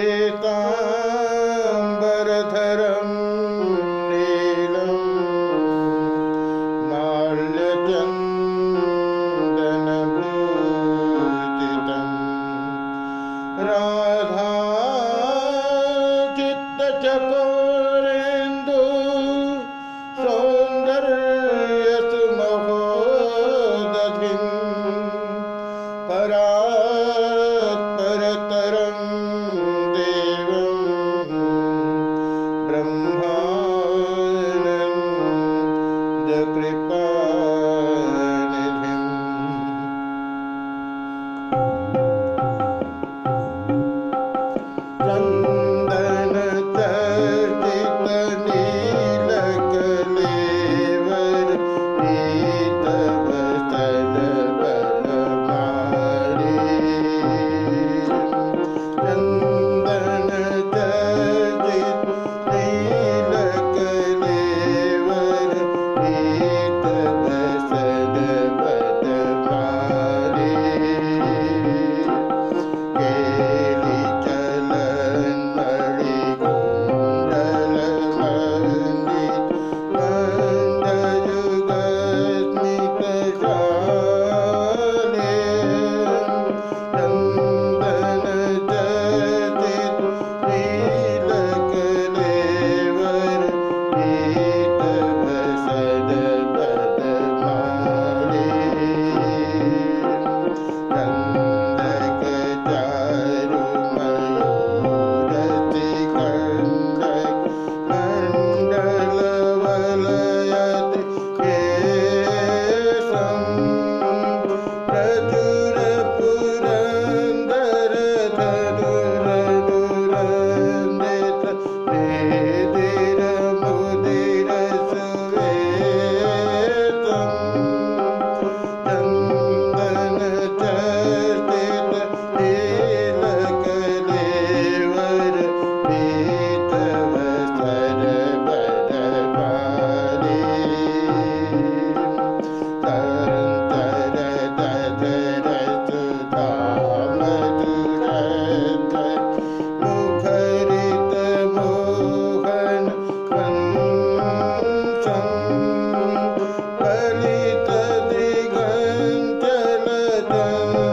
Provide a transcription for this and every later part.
पीताम्बरधरं नीलं माल्यचन्दनभूषितम् Radha Brahma Hare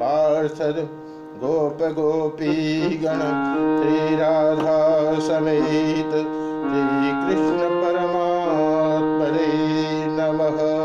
पार्षद गोप गोपी गण श्री राधा समेत श्री कृष्ण परमात्मे नमः।